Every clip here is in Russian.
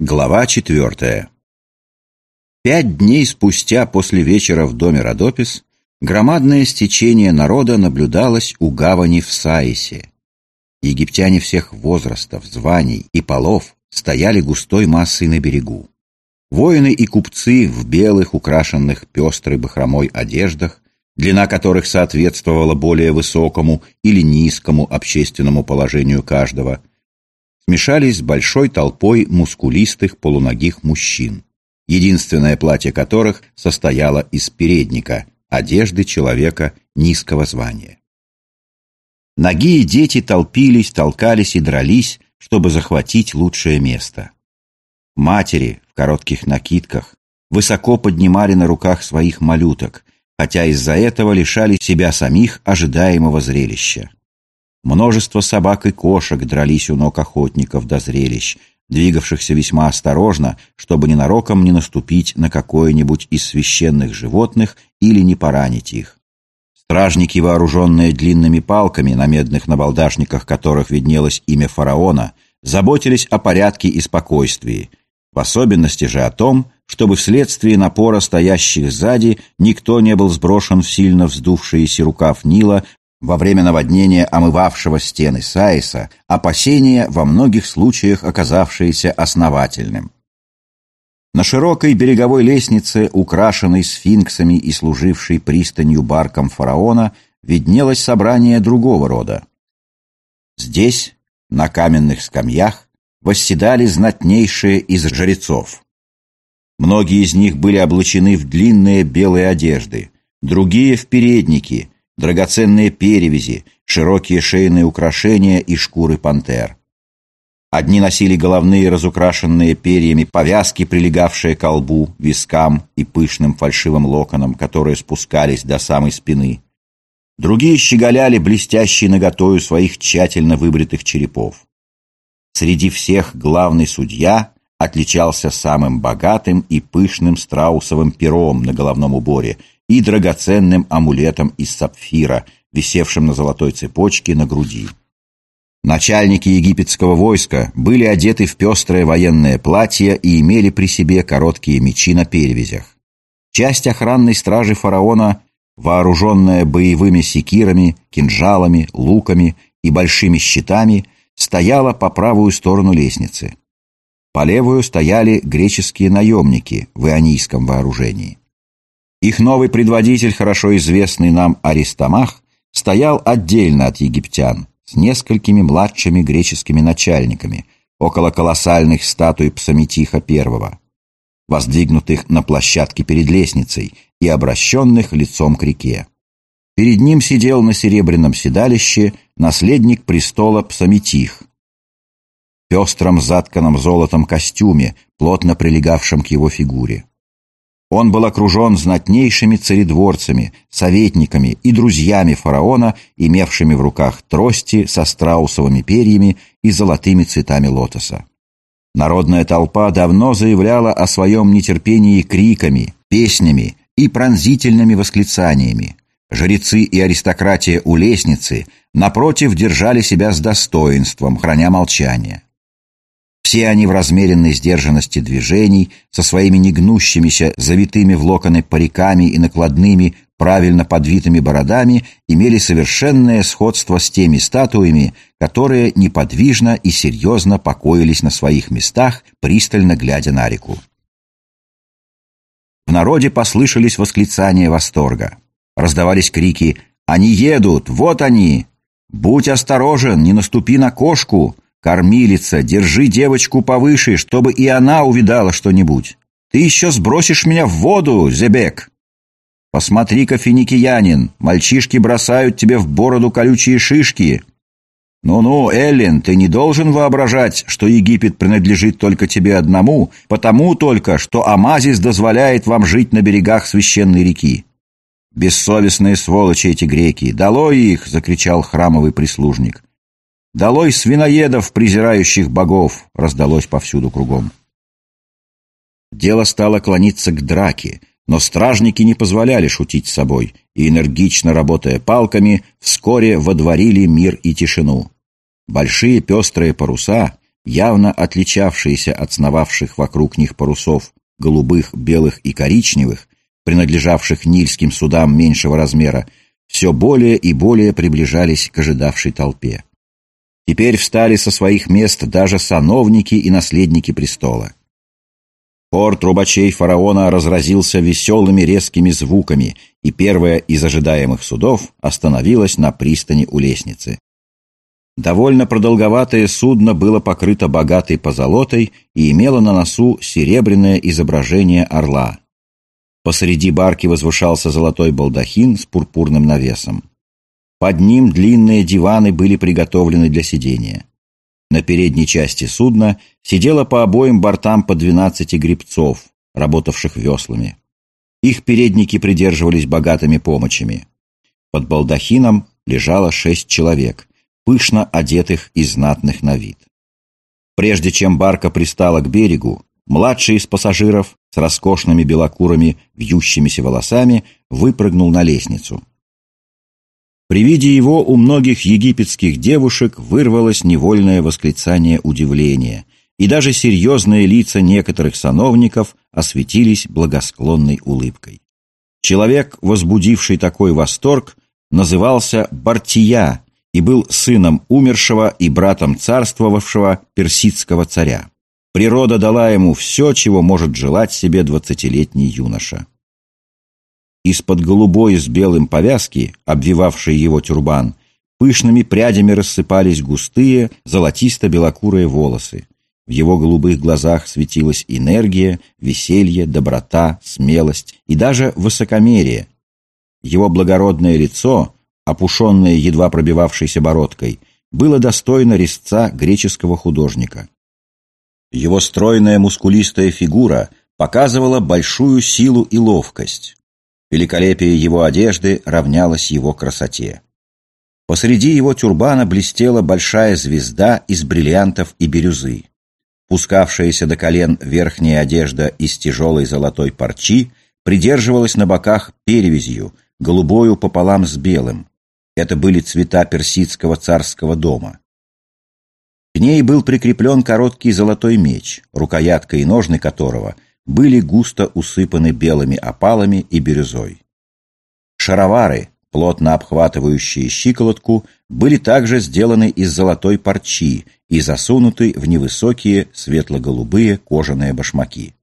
Глава четвертая. Пять дней спустя после вечера в доме Родопис громадное стечение народа наблюдалось у гавани в Саисе. Египтяне всех возрастов, званий и полов стояли густой массой на берегу. Воины и купцы в белых, украшенных пестрой бахромой одеждах, длина которых соответствовала более высокому или низкому общественному положению каждого, смешались с большой толпой мускулистых полуногих мужчин, единственное платье которых состояло из передника, одежды человека низкого звания. Ноги и дети толпились, толкались и дрались, чтобы захватить лучшее место. Матери в коротких накидках высоко поднимали на руках своих малюток, хотя из-за этого лишали себя самих ожидаемого зрелища. Множество собак и кошек дрались у ног охотников до зрелищ, двигавшихся весьма осторожно, чтобы ненароком не наступить на какое-нибудь из священных животных или не поранить их. Стражники, вооруженные длинными палками, на медных набалдашниках которых виднелось имя фараона, заботились о порядке и спокойствии, в особенности же о том, чтобы вследствие напора стоящих сзади никто не был сброшен в сильно вздувшийся рукав Нила во время наводнения омывавшего стены Саиса, опасения во многих случаях оказавшиеся основательным. На широкой береговой лестнице, украшенной сфинксами и служившей пристанью барком фараона, виднелось собрание другого рода. Здесь, на каменных скамьях, восседали знатнейшие из жрецов. Многие из них были облачены в длинные белые одежды, другие — в передники — драгоценные перевязи, широкие шейные украшения и шкуры пантер. Одни носили головные разукрашенные перьями повязки, прилегавшие к лбу, вискам и пышным фальшивым локонам, которые спускались до самой спины. Другие щеголяли блестящей наготою своих тщательно выбритых черепов. Среди всех главный судья отличался самым богатым и пышным страусовым пером на головном уборе и драгоценным амулетом из сапфира, висевшим на золотой цепочке на груди. Начальники египетского войска были одеты в пестрое военное платье и имели при себе короткие мечи на перевязях. Часть охранной стражи фараона, вооруженная боевыми секирами, кинжалами, луками и большими щитами, стояла по правую сторону лестницы. По левую стояли греческие наемники в ионийском вооружении. Их новый предводитель, хорошо известный нам Аристомах, стоял отдельно от египтян, с несколькими младшими греческими начальниками, около колоссальных статуй Псаметиха I, воздвигнутых на площадке перед лестницей и обращенных лицом к реке. Перед ним сидел на серебряном седалище наследник престола Псаметих, в пестром затканном золотом костюме, плотно прилегавшем к его фигуре. Он был окружен знатнейшими царедворцами, советниками и друзьями фараона, имевшими в руках трости со страусовыми перьями и золотыми цветами лотоса. Народная толпа давно заявляла о своем нетерпении криками, песнями и пронзительными восклицаниями. Жрецы и аристократия у лестницы, напротив, держали себя с достоинством, храня молчание. Все они в размеренной сдержанности движений, со своими негнущимися, завитыми в локоны париками и накладными, правильно подвитыми бородами, имели совершенное сходство с теми статуями, которые неподвижно и серьезно покоились на своих местах, пристально глядя на реку. В народе послышались восклицания восторга. Раздавались крики «Они едут! Вот они! Будь осторожен, не наступи на кошку!» «Кормилица, держи девочку повыше, чтобы и она увидала что-нибудь. Ты еще сбросишь меня в воду, Зебек!» «Посмотри-ка, финикиянин, мальчишки бросают тебе в бороду колючие шишки!» «Ну-ну, Эллен, ты не должен воображать, что Египет принадлежит только тебе одному, потому только, что Амазис дозволяет вам жить на берегах священной реки». «Бессовестные сволочи эти греки! Долой их!» — закричал храмовый прислужник. «Долой свиноедов, презирающих богов!» раздалось повсюду кругом. Дело стало клониться к драке, но стражники не позволяли шутить с собой и, энергично работая палками, вскоре водворили мир и тишину. Большие пестрые паруса, явно отличавшиеся от сновавших вокруг них парусов голубых, белых и коричневых, принадлежавших нильским судам меньшего размера, все более и более приближались к ожидавшей толпе. Теперь встали со своих мест даже сановники и наследники престола. Хор трубачей фараона разразился веселыми резкими звуками, и первое из ожидаемых судов остановилось на пристани у лестницы. Довольно продолговатое судно было покрыто богатой позолотой и имело на носу серебряное изображение орла. Посреди барки возвышался золотой балдахин с пурпурным навесом. Под ним длинные диваны были приготовлены для сидения. На передней части судна сидело по обоим бортам по двенадцати гребцов, работавших веслами. Их передники придерживались богатыми помощами. Под балдахином лежало шесть человек, пышно одетых и знатных на вид. Прежде чем барка пристала к берегу, младший из пассажиров с роскошными белокурыми вьющимися волосами выпрыгнул на лестницу. При виде его у многих египетских девушек вырвалось невольное восклицание удивления, и даже серьезные лица некоторых сановников осветились благосклонной улыбкой. Человек, возбудивший такой восторг, назывался Бартия и был сыном умершего и братом царствовавшего персидского царя. Природа дала ему все, чего может желать себе двадцатилетний юноша. Из-под голубой с белым повязки, обвивавшей его тюрбан, пышными прядями рассыпались густые, золотисто-белокурые волосы. В его голубых глазах светилась энергия, веселье, доброта, смелость и даже высокомерие. Его благородное лицо, опушенное едва пробивавшейся бородкой, было достойно резца греческого художника. Его стройная мускулистая фигура показывала большую силу и ловкость. Великолепие его одежды равнялось его красоте. Посреди его тюрбана блестела большая звезда из бриллиантов и бирюзы. Пускавшаяся до колен верхняя одежда из тяжелой золотой парчи придерживалась на боках перевязью, голубою пополам с белым. Это были цвета персидского царского дома. К ней был прикреплен короткий золотой меч, рукоятка и ножны которого – были густо усыпаны белыми опалами и бирюзой. Шаровары, плотно обхватывающие щиколотку, были также сделаны из золотой парчи и засунуты в невысокие светло-голубые кожаные башмаки.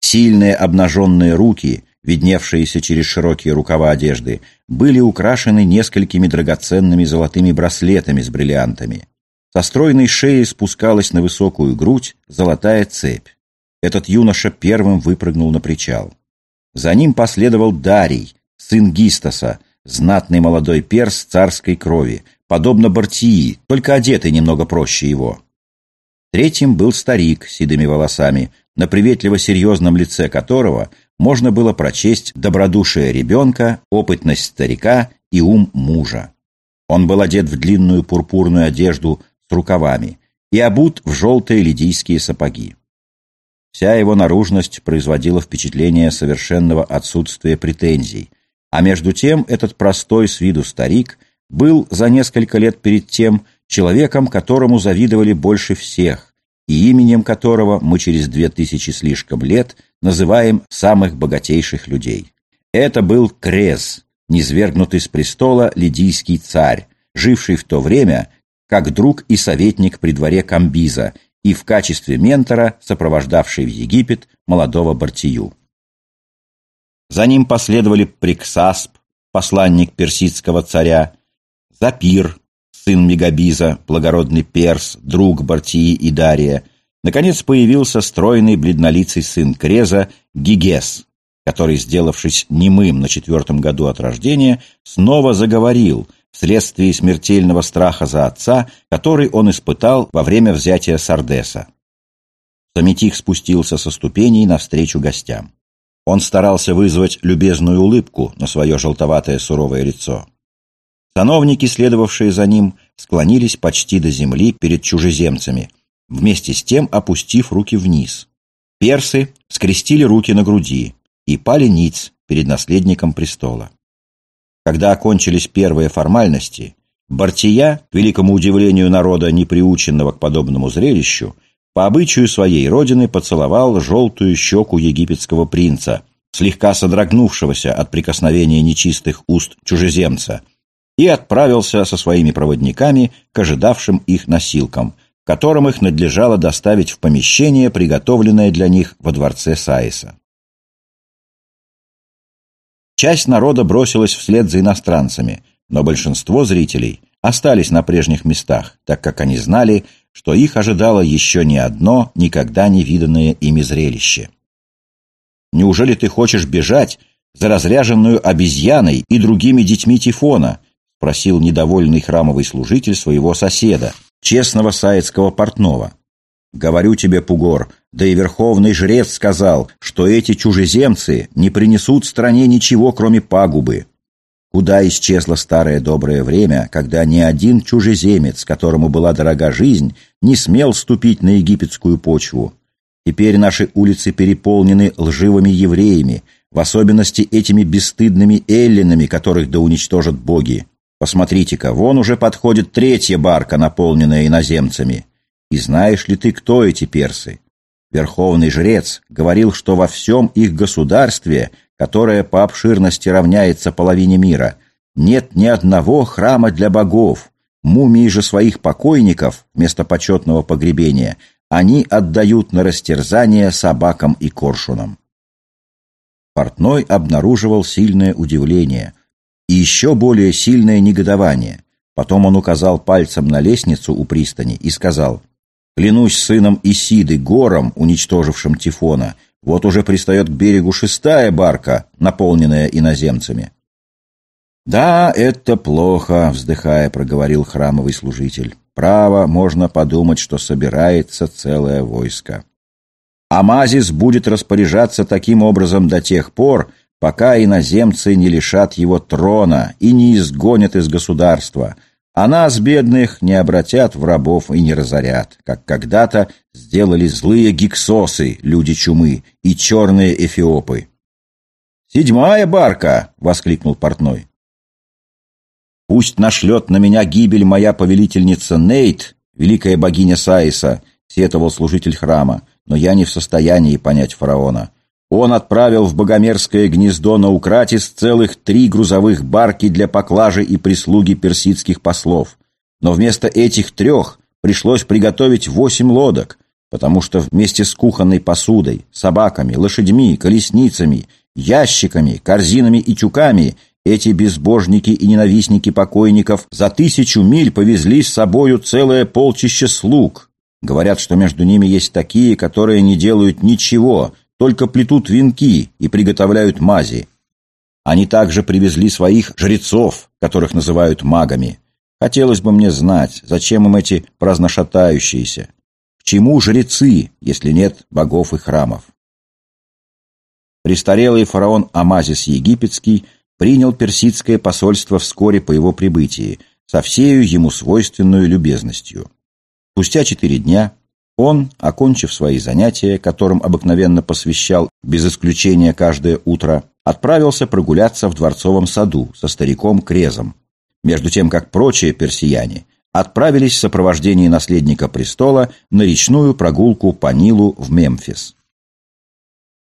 Сильные обнаженные руки, видневшиеся через широкие рукава одежды, были украшены несколькими драгоценными золотыми браслетами с бриллиантами. Со стройной шеи спускалась на высокую грудь золотая цепь. Этот юноша первым выпрыгнул на причал. За ним последовал Дарий, сын Гистоса, знатный молодой перс царской крови, подобно Бартии, только одетый немного проще его. Третьим был старик с седыми волосами, на приветливо-серьезном лице которого можно было прочесть добродушие ребенка, опытность старика и ум мужа. Он был одет в длинную пурпурную одежду с рукавами и обут в желтые лидийские сапоги. Вся его наружность производила впечатление совершенного отсутствия претензий, а между тем этот простой с виду старик был за несколько лет перед тем человеком, которому завидовали больше всех, и именем которого мы через две тысячи слишком лет называем самых богатейших людей. Это был Крез, низвергнутый с престола лидийский царь, живший в то время как друг и советник при дворе Камбиза и в качестве ментора сопровождавший в Египет молодого Бартию. За ним последовали Приксасп, посланник персидского царя, Запир, сын Мегабиза, благородный перс, друг Бартии и Дария. Наконец появился стройный бледнолицый сын Креза Гигес, который, сделавшись немым на четвертом году от рождения, снова заговорил – вследствие смертельного страха за отца, который он испытал во время взятия Сардеса. Самитих спустился со ступеней навстречу гостям. Он старался вызвать любезную улыбку на свое желтоватое суровое лицо. Сановники, следовавшие за ним, склонились почти до земли перед чужеземцами, вместе с тем опустив руки вниз. Персы скрестили руки на груди и пали ниц перед наследником престола. Когда окончились первые формальности, Бартия, к великому удивлению народа, не приученного к подобному зрелищу, по обычаю своей родины поцеловал желтую щеку египетского принца, слегка содрогнувшегося от прикосновения нечистых уст чужеземца, и отправился со своими проводниками к ожидавшим их носилкам, которым их надлежало доставить в помещение, приготовленное для них во дворце Саиса. Часть народа бросилась вслед за иностранцами, но большинство зрителей остались на прежних местах, так как они знали, что их ожидало еще не одно, никогда не виданное ими зрелище. «Неужели ты хочешь бежать за разряженную обезьяной и другими детьми Тифона?» спросил недовольный храмовый служитель своего соседа, честного саецкого портного. «Говорю тебе, Пугор, да и верховный жрец сказал, что эти чужеземцы не принесут стране ничего, кроме пагубы. Куда исчезло старое доброе время, когда ни один чужеземец, которому была дорога жизнь, не смел ступить на египетскую почву? Теперь наши улицы переполнены лживыми евреями, в особенности этими бесстыдными эллинами, которых да уничтожат боги. Посмотрите-ка, вон уже подходит третья барка, наполненная иноземцами. И знаешь ли ты, кто эти персы? Верховный жрец говорил, что во всем их государстве которая по обширности равняется половине мира, нет ни одного храма для богов. Мумии же своих покойников вместо почетного погребения они отдают на растерзание собакам и коршунам. Портной обнаруживал сильное удивление и еще более сильное негодование. Потом он указал пальцем на лестницу у пристани и сказал, «Клянусь сыном Исиды, гором, уничтожившим Тифона, — вот уже пристает к берегу шестая барка, наполненная иноземцами. «Да, это плохо», — вздыхая, проговорил храмовый служитель. «Право, можно подумать, что собирается целое войско. Амазис будет распоряжаться таким образом до тех пор, пока иноземцы не лишат его трона и не изгонят из государства, а нас, бедных, не обратят в рабов и не разорят, как когда-то сделали злые гиксосы, люди чумы, и черные эфиопы. «Седьмая барка!» — воскликнул портной. «Пусть нашлет на меня гибель моя повелительница Нейт, великая богиня Саиса», — сетовал служитель храма, «но я не в состоянии понять фараона. Он отправил в богомерзкое гнездо на Укратис целых три грузовых барки для поклажи и прислуги персидских послов. Но вместо этих трех пришлось приготовить восемь лодок, потому что вместе с кухонной посудой, собаками, лошадьми, колесницами, ящиками, корзинами и тюками эти безбожники и ненавистники покойников за тысячу миль повезли с собою целое полчище слуг. Говорят, что между ними есть такие, которые не делают ничего, только плетут венки и приготовляют мази. Они также привезли своих жрецов, которых называют магами. Хотелось бы мне знать, зачем им эти праздношатающиеся? К чему жрецы, если нет богов и храмов? Престарелый фараон Амазис Египетский принял персидское посольство вскоре по его прибытии, со всею ему свойственную любезностью. Спустя четыре дня он, окончив свои занятия, которым обыкновенно посвящал без исключения каждое утро, отправился прогуляться в дворцовом саду со стариком Крезом, между тем как прочие персияне отправились в сопровождении наследника престола на речную прогулку по Нилу в Мемфис.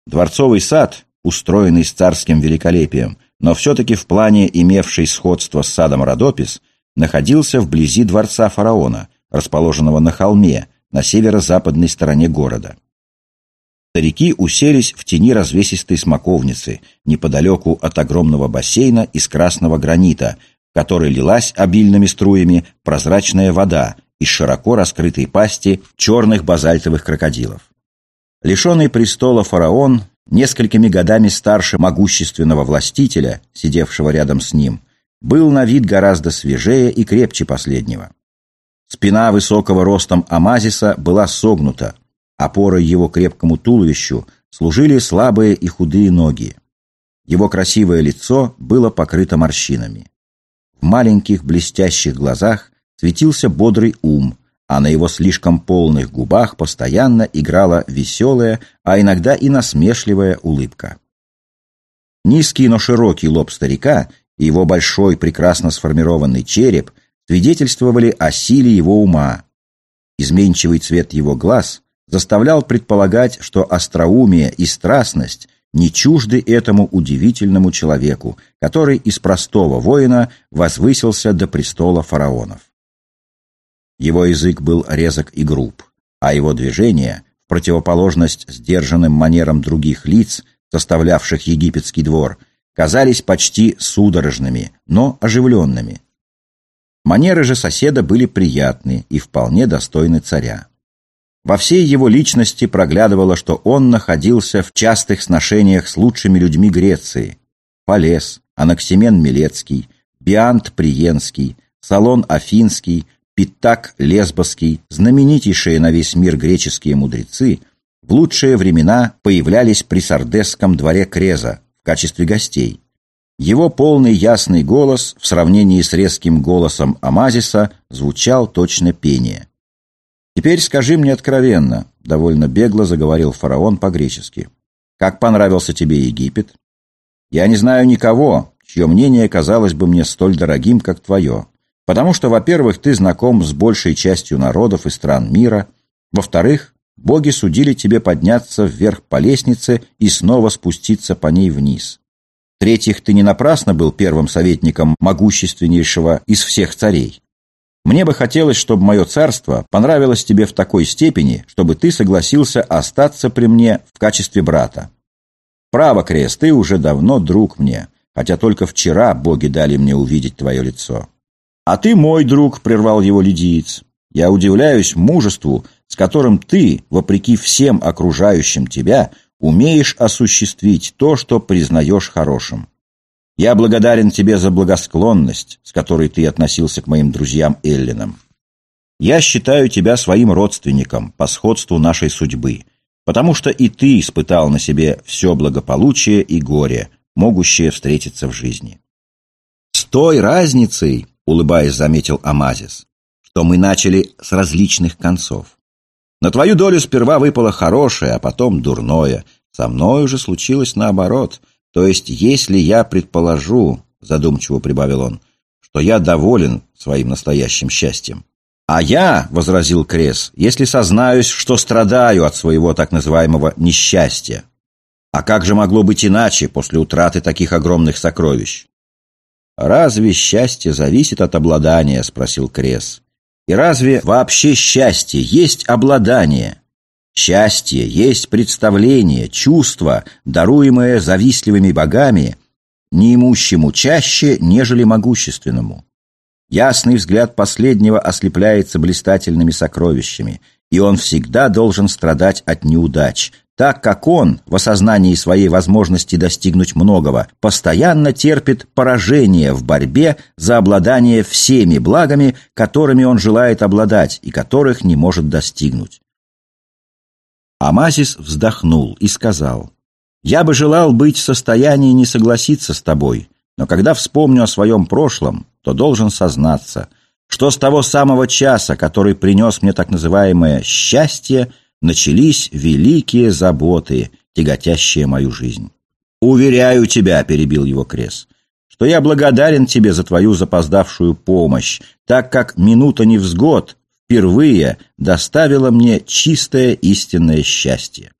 Дворцовый сад, устроенный с царским великолепием, но все-таки в плане имевший сходство с садом Родопис, находился вблизи дворца фараона, расположенного на холме, на северо-западной стороне города. Старики уселись в тени развесистой смоковницы, неподалеку от огромного бассейна из красного гранита, в который лилась обильными струями прозрачная вода из широко раскрытой пасти черных базальтовых крокодилов. Лишенный престола фараон, несколькими годами старше могущественного властителя, сидевшего рядом с ним, был на вид гораздо свежее и крепче последнего. Спина высокого ростом Амазиса была согнута, опорой его крепкому туловищу служили слабые и худые ноги. Его красивое лицо было покрыто морщинами. В маленьких блестящих глазах светился бодрый ум, а на его слишком полных губах постоянно играла веселая, а иногда и насмешливая улыбка. Низкий, но широкий лоб старика и его большой, прекрасно сформированный череп свидетельствовали о силе его ума. Изменчивый цвет его глаз заставлял предполагать, что остроумие и страстность не чужды этому удивительному человеку, который из простого воина возвысился до престола фараонов. Его язык был резок и груб, а его движения, в противоположность сдержанным манерам других лиц, составлявших египетский двор, казались почти судорожными, но оживленными. Манеры же соседа были приятны и вполне достойны царя. Во всей его личности проглядывало, что он находился в частых сношениях с лучшими людьми Греции. Полес, Анаксимен Милецкий, Биант Приенский, Салон Афинский, Питак Лесбоский, знаменитейшие на весь мир греческие мудрецы, в лучшие времена появлялись при Сардесском дворе Креза в качестве гостей. Его полный ясный голос в сравнении с резким голосом Амазиса звучал точно пение. «Теперь скажи мне откровенно», — довольно бегло заговорил фараон по-гречески. «Как понравился тебе Египет? Я не знаю никого, чье мнение казалось бы мне столь дорогим, как твое. Потому что, во-первых, ты знаком с большей частью народов и стран мира. Во-вторых, боги судили тебе подняться вверх по лестнице и снова спуститься по ней вниз. В-третьих, ты не напрасно был первым советником могущественнейшего из всех царей. Мне бы хотелось, чтобы мое царство понравилось тебе в такой степени, чтобы ты согласился остаться при мне в качестве брата. Право, Крест, ты уже давно друг мне, хотя только вчера боги дали мне увидеть твое лицо. А ты мой друг, прервал его лидиец. Я удивляюсь мужеству, с которым ты, вопреки всем окружающим тебя, умеешь осуществить то, что признаешь хорошим. Я благодарен тебе за благосклонность, с которой ты относился к моим друзьям Эллинам. Я считаю тебя своим родственником по сходству нашей судьбы, потому что и ты испытал на себе все благополучие и горе, могущее встретиться в жизни. С той разницей, улыбаясь, заметил Амазис, что мы начали с различных концов. На твою долю сперва выпало хорошее, а потом дурное. Со мной уже случилось наоборот — то есть, если я предположу, задумчиво прибавил он, что я доволен своим настоящим счастьем. А я, возразил Крес, если сознаюсь, что страдаю от своего так называемого несчастья. А как же могло быть иначе после утраты таких огромных сокровищ? «Разве счастье зависит от обладания?» — спросил Крес. «И разве вообще счастье есть обладание?» Счастье есть представление, чувство, даруемое завистливыми богами, неимущему чаще, нежели могущественному. Ясный взгляд последнего ослепляется блистательными сокровищами, и он всегда должен страдать от неудач, так как он, в осознании своей возможности достигнуть многого, постоянно терпит поражение в борьбе за обладание всеми благами, которыми он желает обладать и которых не может достигнуть. Амазис вздохнул и сказал, «Я бы желал быть в состоянии не согласиться с тобой, но когда вспомню о своем прошлом, то должен сознаться, что с того самого часа, который принес мне так называемое «счастье», начались великие заботы, тяготящие мою жизнь. «Уверяю тебя», — перебил его Крес, «что я благодарен тебе за твою запоздавшую помощь, так как минута невзгод впервые доставила мне чистое истинное счастье.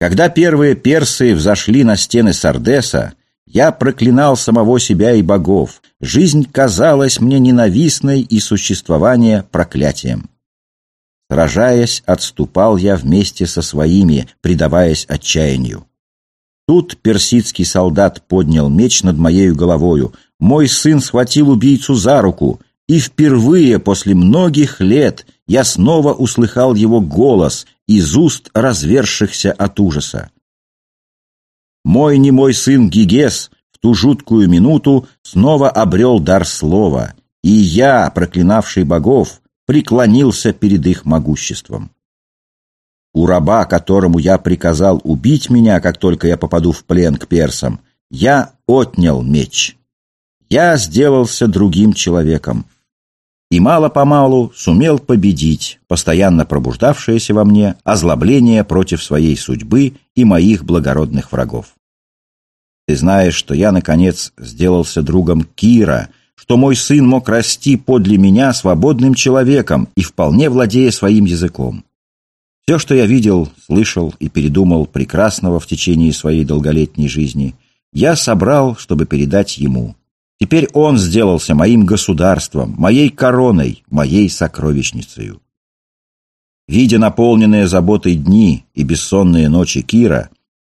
Когда первые персы взошли на стены Сардеса, я проклинал самого себя и богов. Жизнь казалась мне ненавистной и существование проклятием. Сражаясь, отступал я вместе со своими, предаваясь отчаянию. Тут персидский солдат поднял меч над моею головою. Мой сын схватил убийцу за руку. И впервые после многих лет я снова услыхал его голос из уст развершихся от ужаса. Мой немой сын Гигес в ту жуткую минуту снова обрел дар слова, и я, проклинавший богов, преклонился перед их могуществом. У раба, которому я приказал убить меня, как только я попаду в плен к персам, я отнял меч. Я сделался другим человеком и мало-помалу сумел победить постоянно пробуждавшееся во мне озлобление против своей судьбы и моих благородных врагов. Ты знаешь, что я, наконец, сделался другом Кира, что мой сын мог расти подле меня свободным человеком и вполне владея своим языком. Все, что я видел, слышал и передумал прекрасного в течение своей долголетней жизни, я собрал, чтобы передать ему. Теперь он сделался моим государством, моей короной, моей сокровищницей. Видя наполненные заботой дни и бессонные ночи Кира,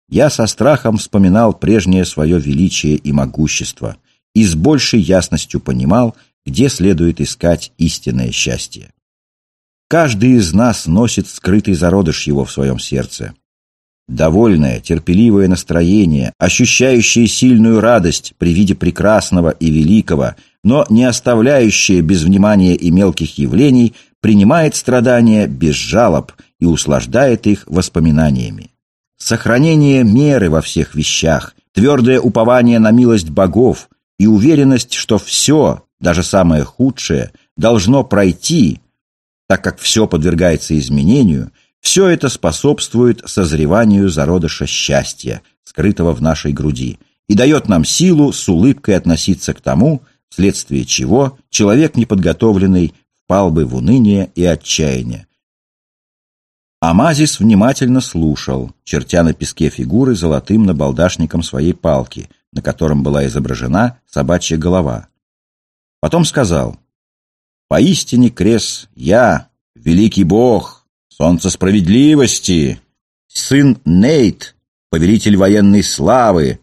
я со страхом вспоминал прежнее свое величие и могущество и с большей ясностью понимал, где следует искать истинное счастье. Каждый из нас носит скрытый зародыш его в своем сердце. Довольное, терпеливое настроение, ощущающее сильную радость при виде прекрасного и великого, но не оставляющее без внимания и мелких явлений, принимает страдания без жалоб и услаждает их воспоминаниями. Сохранение меры во всех вещах, твердое упование на милость богов и уверенность, что все, даже самое худшее, должно пройти, так как все подвергается изменению, все это способствует созреванию зародыша счастья, скрытого в нашей груди, и дает нам силу с улыбкой относиться к тому, вследствие чего человек неподготовленный впал бы в уныние и отчаяние. Амазис внимательно слушал, чертя на песке фигуры золотым набалдашником своей палки, на котором была изображена собачья голова. Потом сказал, «Поистине, Крес, я, великий бог, солнце справедливости, сын Нейт, повелитель военной славы,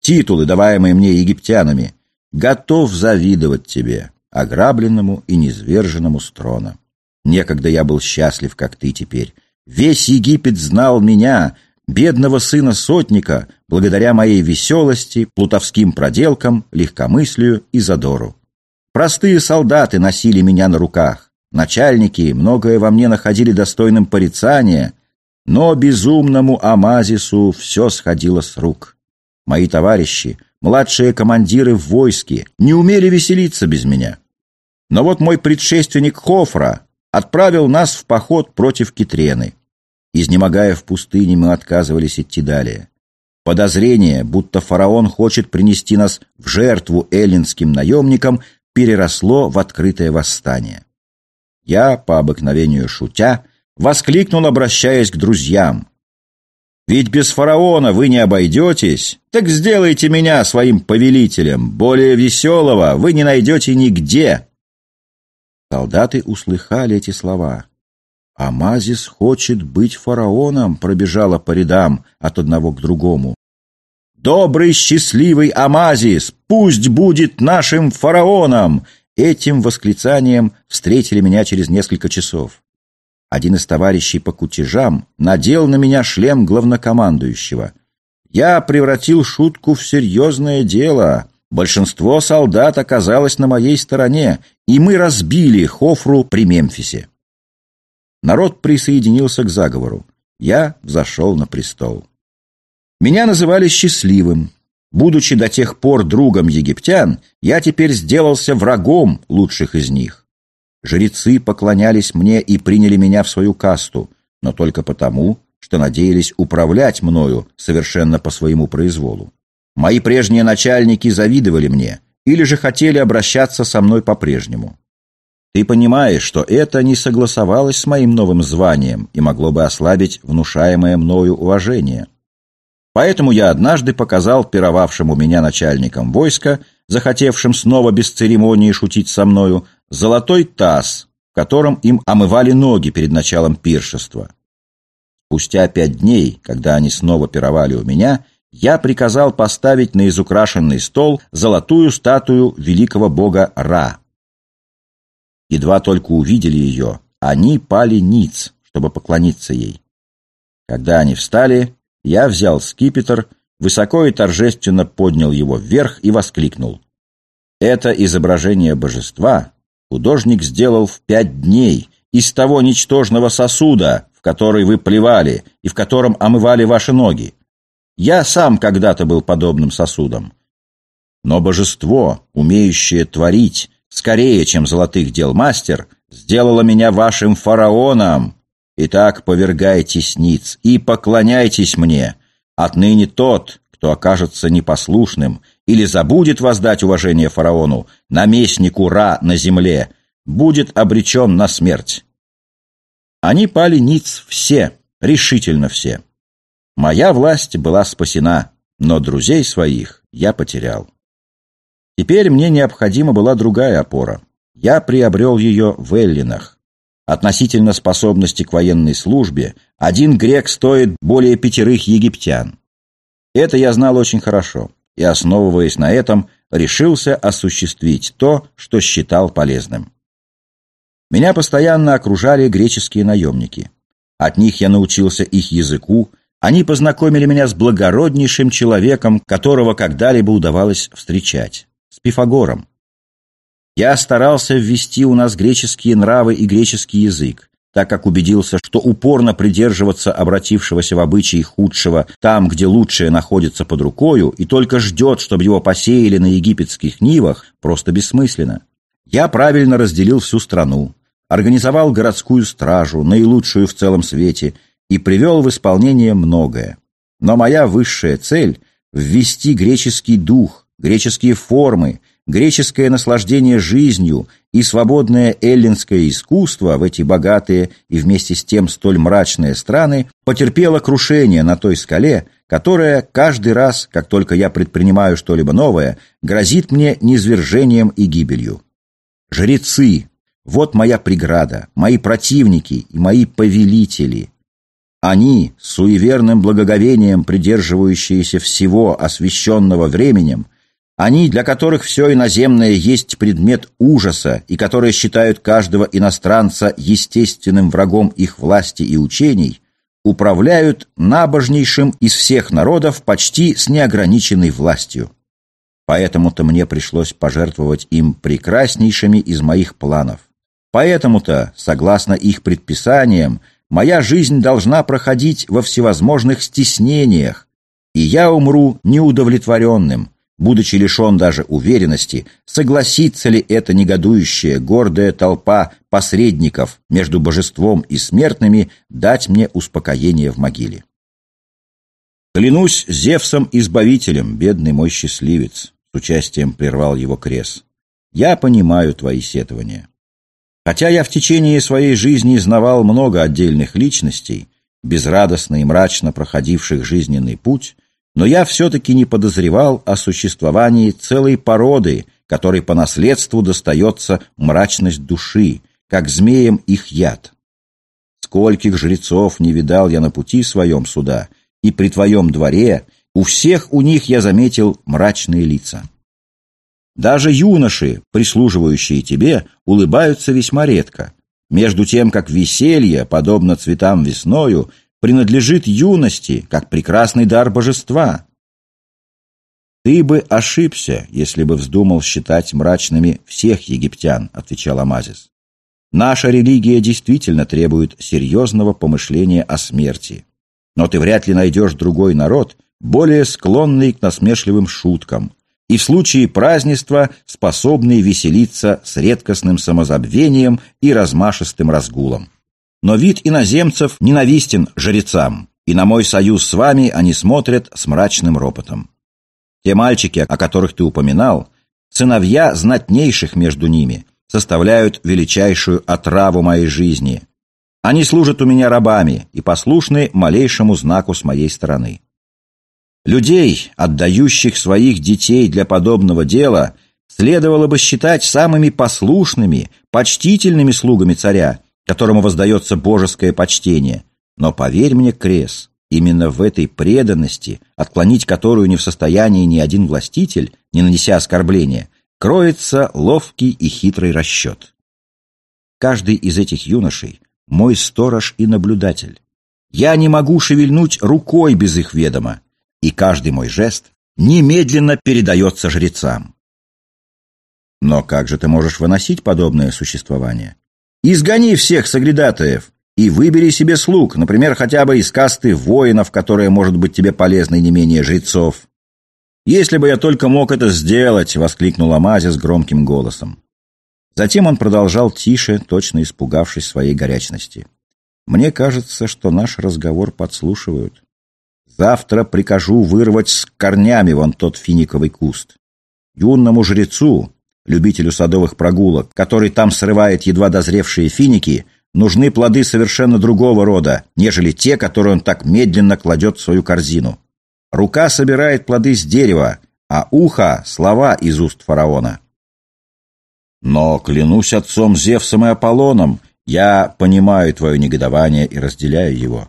титулы, даваемые мне египтянами, готов завидовать тебе, ограбленному и низверженному с трона. Некогда я был счастлив, как ты теперь. Весь Египет знал меня, бедного сына сотника, благодаря моей веселости, плутовским проделкам, легкомыслию и задору. Простые солдаты носили меня на руках. Начальники многое во мне находили достойным порицания, но безумному Амазису все сходило с рук. Мои товарищи, младшие командиры в войске, не умели веселиться без меня. Но вот мой предшественник Хофра отправил нас в поход против Китрены. Изнемогая в пустыне, мы отказывались идти далее. Подозрение, будто фараон хочет принести нас в жертву эллинским наемникам, переросло в открытое восстание. Я, по обыкновению шутя, воскликнул, обращаясь к друзьям. «Ведь без фараона вы не обойдетесь, так сделайте меня своим повелителем. Более веселого вы не найдете нигде». Солдаты услыхали эти слова. «Амазис хочет быть фараоном», пробежала по рядам от одного к другому. «Добрый, счастливый Амазис, пусть будет нашим фараоном!» Этим восклицанием встретили меня через несколько часов. Один из товарищей по кутежам надел на меня шлем главнокомандующего. Я превратил шутку в серьезное дело. Большинство солдат оказалось на моей стороне, и мы разбили Хофру при Мемфисе. Народ присоединился к заговору. Я взошел на престол. Меня называли счастливым. Будучи до тех пор другом египтян, я теперь сделался врагом лучших из них. Жрецы поклонялись мне и приняли меня в свою касту, но только потому, что надеялись управлять мною совершенно по своему произволу. Мои прежние начальники завидовали мне или же хотели обращаться со мной по-прежнему. Ты понимаешь, что это не согласовалось с моим новым званием и могло бы ослабить внушаемое мною уважение. Поэтому я однажды показал пировавшему меня начальникам войска, захотевшим снова без церемонии шутить со мною, золотой таз, в котором им омывали ноги перед началом пиршества. Спустя пять дней, когда они снова пировали у меня, я приказал поставить на изукрашенный стол золотую статую великого бога Ра. Едва только увидели ее, они пали ниц, чтобы поклониться ей. Когда они встали, я взял скипетр, высоко и торжественно поднял его вверх и воскликнул. Это изображение божества художник сделал в пять дней из того ничтожного сосуда, в который вы плевали и в котором омывали ваши ноги. Я сам когда-то был подобным сосудом. Но божество, умеющее творить, скорее, чем золотых дел мастер, сделало меня вашим фараоном. Итак, повергайтесь ниц и поклоняйтесь мне. Отныне тот, кто окажется непослушным или забудет воздать уважение фараону, наместнику Ра на земле, будет обречен на смерть. Они пали ниц все, решительно все. Моя власть была спасена, но друзей своих я потерял. Теперь мне необходима была другая опора. Я приобрел ее в Эллинах. Относительно способности к военной службе один грек стоит более пятерых египтян. Это я знал очень хорошо, и, основываясь на этом, решился осуществить то, что считал полезным. Меня постоянно окружали греческие наемники. От них я научился их языку, они познакомили меня с благороднейшим человеком, которого когда-либо удавалось встречать, с Пифагором. Я старался ввести у нас греческие нравы и греческий язык, так как убедился, что упорно придерживаться обратившегося в обычаи худшего там, где лучшее находится под рукою, и только ждет, чтобы его посеяли на египетских нивах, просто бессмысленно. Я правильно разделил всю страну, организовал городскую стражу, наилучшую в целом свете, и привел в исполнение многое. Но моя высшая цель — ввести греческий дух, греческие формы, греческое наслаждение жизнью и свободное эллинское искусство в эти богатые и вместе с тем столь мрачные страны потерпело крушение на той скале, которая каждый раз, как только я предпринимаю что-либо новое, грозит мне низвержением и гибелью. Жрецы, вот моя преграда, мои противники и мои повелители. Они, с суеверным благоговением придерживающиеся всего освященного временем, они, для которых все иноземное есть предмет ужаса и которые считают каждого иностранца естественным врагом их власти и учений, управляют набожнейшим из всех народов почти с неограниченной властью. Поэтому-то мне пришлось пожертвовать им прекраснейшими из моих планов. Поэтому-то, согласно их предписаниям, моя жизнь должна проходить во всевозможных стеснениях, и я умру неудовлетворенным, будучи лишен даже уверенности, согласится ли эта негодующая, гордая толпа посредников между божеством и смертными дать мне успокоение в могиле. Клянусь Зевсом-избавителем, бедный мой счастливец, с участием прервал его Крес. Я понимаю твои сетования. Хотя я в течение своей жизни знавал много отдельных личностей, безрадостно и мрачно проходивших жизненный путь, но я все-таки не подозревал о существовании целой породы, которой по наследству достается мрачность души, как змеям их яд. Скольких жрецов не видал я на пути своем сюда, и при твоем дворе у всех у них я заметил мрачные лица. Даже юноши, прислуживающие тебе, улыбаются весьма редко, между тем, как веселье, подобно цветам весною, принадлежит юности, как прекрасный дар божества. «Ты бы ошибся, если бы вздумал считать мрачными всех египтян», — отвечал Амазис. «Наша религия действительно требует серьезного помышления о смерти. Но ты вряд ли найдешь другой народ, более склонный к насмешливым шуткам, и в случае празднества способные веселиться с редкостным самозабвением и размашистым разгулом. Но вид иноземцев ненавистен жрецам, и на мой союз с вами они смотрят с мрачным ропотом. Те мальчики, о которых ты упоминал, сыновья знатнейших между ними, составляют величайшую отраву моей жизни. Они служат у меня рабами и послушны малейшему знаку с моей стороны. Людей, отдающих своих детей для подобного дела, следовало бы считать самыми послушными, почтительными слугами царя, которому воздается божеское почтение. Но поверь мне, Крес, именно в этой преданности, отклонить которую не в состоянии ни один властитель, не нанеся оскорбления, кроется ловкий и хитрый расчет. Каждый из этих юношей — мой сторож и наблюдатель. Я не могу шевельнуть рукой без их ведома и каждый мой жест немедленно передается жрецам. Но как же ты можешь выносить подобное существование? Изгони всех соглядатаев и выбери себе слуг, например, хотя бы из касты воинов, которые может быть тебе полезны не менее жрецов. «Если бы я только мог это сделать!» — воскликнул Амазис громким голосом. Затем он продолжал тише, точно испугавшись своей горячности. «Мне кажется, что наш разговор подслушивают. Завтра прикажу вырвать с корнями вон тот финиковый куст. Юному жрецу, любителю садовых прогулок, который там срывает едва дозревшие финики, нужны плоды совершенно другого рода, нежели те, которые он так медленно кладет в свою корзину. Рука собирает плоды с дерева, а ухо — слова из уст фараона. Но, клянусь отцом Зевсом и Аполлоном, я понимаю твое негодование и разделяю его.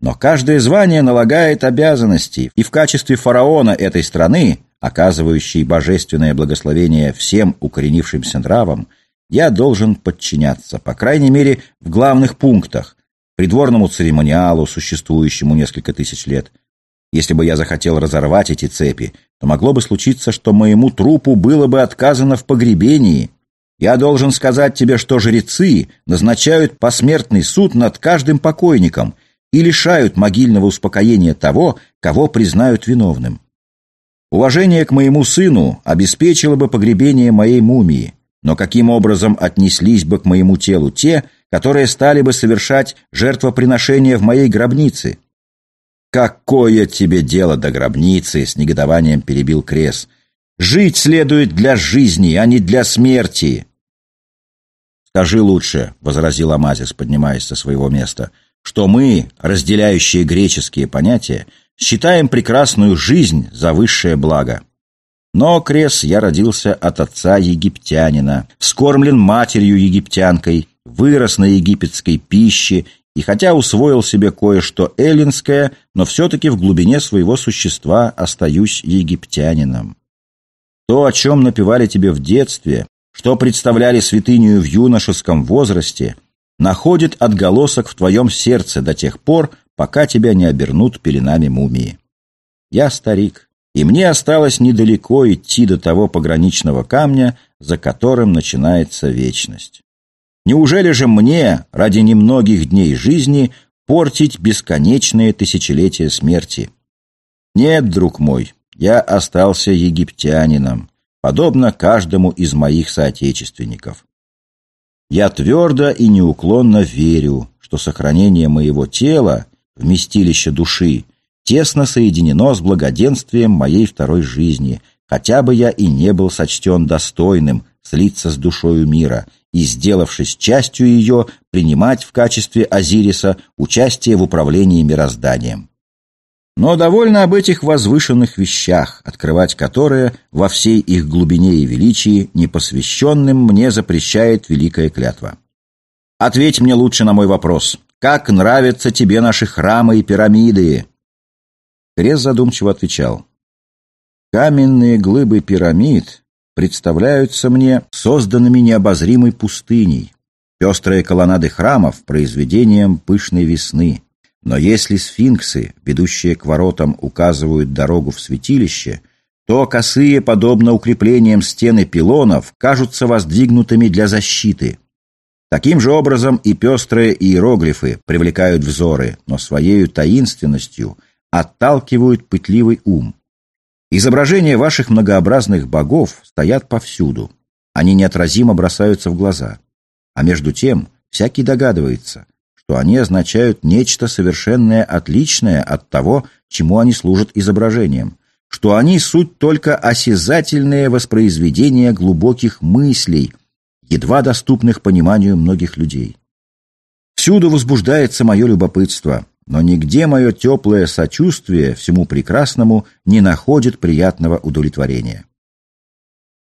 Но каждое звание налагает обязанности, и в качестве фараона этой страны, оказывающей божественное благословение всем укоренившимся нравам, я должен подчиняться, по крайней мере, в главных пунктах, придворному церемониалу, существующему несколько тысяч лет. Если бы я захотел разорвать эти цепи, то могло бы случиться, что моему трупу было бы отказано в погребении. Я должен сказать тебе, что жрецы назначают посмертный суд над каждым покойником – и лишают могильного успокоения того, кого признают виновным. Уважение к моему сыну обеспечило бы погребение моей мумии, но каким образом отнеслись бы к моему телу те, которые стали бы совершать жертвоприношение в моей гробнице? «Какое тебе дело до гробницы?» — с негодованием перебил Крес. «Жить следует для жизни, а не для смерти!» «Скажи лучше», — возразил Амазис, поднимаясь со своего места, — что мы, разделяющие греческие понятия, считаем прекрасную жизнь за высшее благо. Но, Крес, я родился от отца египтянина, вскормлен матерью египтянкой, вырос на египетской пище и хотя усвоил себе кое-что эллинское, но все-таки в глубине своего существа остаюсь египтянином. То, о чем напевали тебе в детстве, что представляли святыню в юношеском возрасте – находит отголосок в твоем сердце до тех пор, пока тебя не обернут пеленами мумии. Я старик, и мне осталось недалеко идти до того пограничного камня, за которым начинается вечность. Неужели же мне, ради немногих дней жизни, портить бесконечные тысячелетия смерти? Нет, друг мой, я остался египтянином, подобно каждому из моих соотечественников. Я твердо и неуклонно верю, что сохранение моего тела, вместилище души, тесно соединено с благоденствием моей второй жизни, хотя бы я и не был сочтен достойным слиться с душою мира и, сделавшись частью ее, принимать в качестве Азириса участие в управлении мирозданием. Но довольно об этих возвышенных вещах, открывать которые во всей их глубине и величии непосвященным мне запрещает великая клятва. Ответь мне лучше на мой вопрос. Как нравятся тебе наши храмы и пирамиды? Крес задумчиво отвечал. Каменные глыбы пирамид представляются мне созданными необозримой пустыней, пестрые колоннады храмов — произведением пышной весны. Но если сфинксы, ведущие к воротам, указывают дорогу в святилище, то косые, подобно укреплениям стены пилонов, кажутся воздвигнутыми для защиты. Таким же образом и пестрые иероглифы привлекают взоры, но своей таинственностью отталкивают пытливый ум. Изображения ваших многообразных богов стоят повсюду. Они неотразимо бросаются в глаза. А между тем всякий догадывается, что они означают нечто совершенное отличное от того, чему они служат изображением, что они суть только осязательные воспроизведения глубоких мыслей, едва доступных пониманию многих людей. Всюду возбуждается мое любопытство, но нигде мое теплое сочувствие всему прекрасному не находит приятного удовлетворения.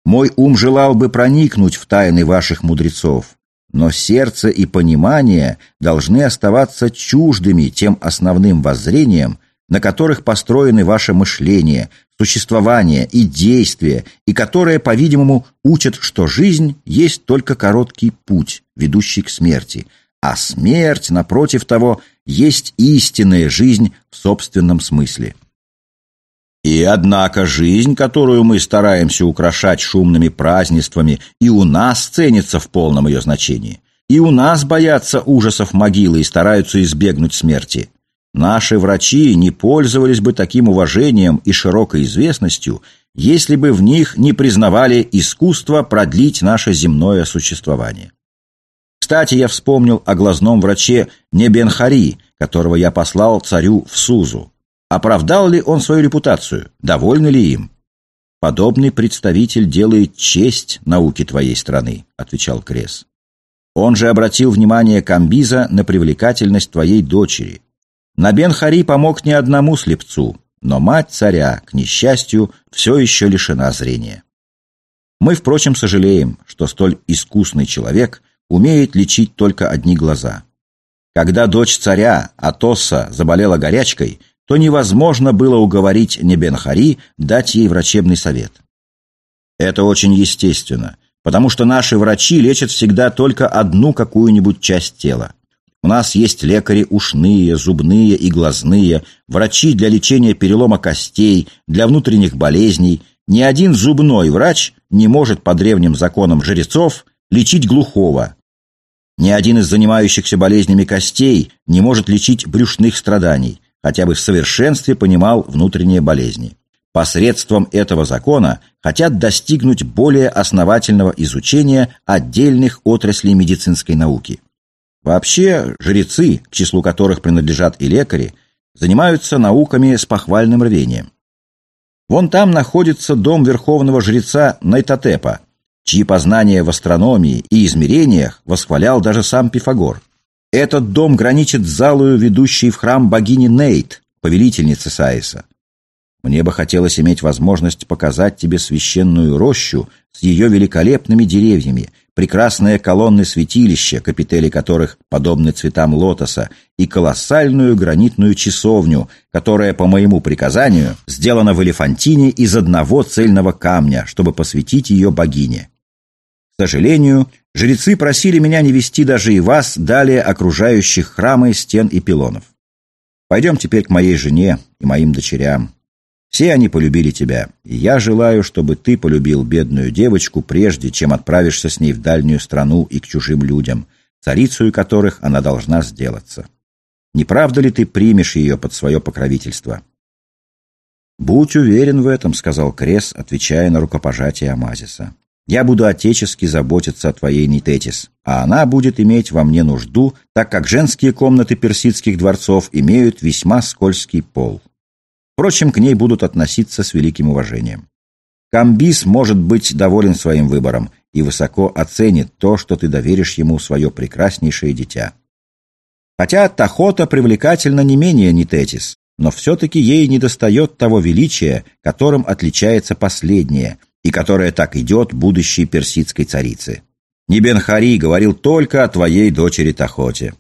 Мой ум желал бы проникнуть в тайны ваших мудрецов, но сердце и понимание должны оставаться чуждыми тем основным воззрениям, на которых построены ваше мышление, существование и действие, и которые, по-видимому, учат, что жизнь есть только короткий путь, ведущий к смерти, а смерть, напротив того, есть истинная жизнь в собственном смысле. И однако жизнь, которую мы стараемся украшать шумными празднествами, и у нас ценится в полном ее значении. И у нас боятся ужасов могилы и стараются избегнуть смерти. Наши врачи не пользовались бы таким уважением и широкой известностью, если бы в них не признавали искусство продлить наше земное существование. Кстати, я вспомнил о глазном враче Небенхари, которого я послал царю в Сузу. Оправдал ли он свою репутацию? Довольны ли им? «Подобный представитель делает честь науке твоей страны», — отвечал Крес. Он же обратил внимание Камбиза на привлекательность твоей дочери. Набен-Хари помог не одному слепцу, но мать царя, к несчастью, все еще лишена зрения. Мы, впрочем, сожалеем, что столь искусный человек умеет лечить только одни глаза. Когда дочь царя, Атоса, заболела горячкой, то невозможно было уговорить Небенхари дать ей врачебный совет. Это очень естественно, потому что наши врачи лечат всегда только одну какую-нибудь часть тела. У нас есть лекари ушные, зубные и глазные, врачи для лечения перелома костей, для внутренних болезней. Ни один зубной врач не может по древним законам жрецов лечить глухого. Ни один из занимающихся болезнями костей не может лечить брюшных страданий хотя бы в совершенстве понимал внутренние болезни. Посредством этого закона хотят достигнуть более основательного изучения отдельных отраслей медицинской науки. Вообще, жрецы, к числу которых принадлежат и лекари, занимаются науками с похвальным рвением. Вон там находится дом верховного жреца Найтотепа, чьи познания в астрономии и измерениях восхвалял даже сам Пифагор. Этот дом граничит с залою, ведущей в храм богини Нейт, повелительницы Саиса. Мне бы хотелось иметь возможность показать тебе священную рощу с ее великолепными деревьями, прекрасное колонны святилища, капители которых подобны цветам лотоса, и колоссальную гранитную часовню, которая, по моему приказанию, сделана в Элефантине из одного цельного камня, чтобы посвятить ее богине. К сожалению, жрецы просили меня не вести даже и вас далее окружающих храмы, стен и пилонов. Пойдем теперь к моей жене и моим дочерям. Все они полюбили тебя, и я желаю, чтобы ты полюбил бедную девочку прежде, чем отправишься с ней в дальнюю страну и к чужим людям, царицей которых она должна сделаться. Не правда ли ты примешь ее под свое покровительство?» «Будь уверен в этом», — сказал Крес, отвечая на рукопожатие Амазиса. Я буду отечески заботиться о твоей Нитетис, а она будет иметь во мне нужду, так как женские комнаты персидских дворцов имеют весьма скользкий пол. Впрочем, к ней будут относиться с великим уважением. Камбис может быть доволен своим выбором и высоко оценит то, что ты доверишь ему свое прекраснейшее дитя. Хотя Тахота привлекательна не менее Нитетис, но все-таки ей недостает того величия, которым отличается последняя, и которая так идет будущей персидской царице. Нибенхари говорил только о твоей дочери Тахоте.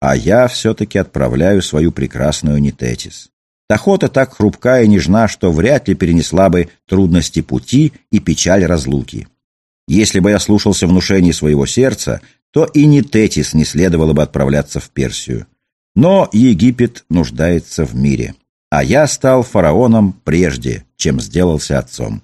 А я все-таки отправляю свою прекрасную Нитетис. Тахота так хрупка и нежна, что вряд ли перенесла бы трудности пути и печаль разлуки. Если бы я слушался внушений своего сердца, то и Нитетис не следовало бы отправляться в Персию. Но Египет нуждается в мире, а я стал фараоном прежде, чем сделался отцом.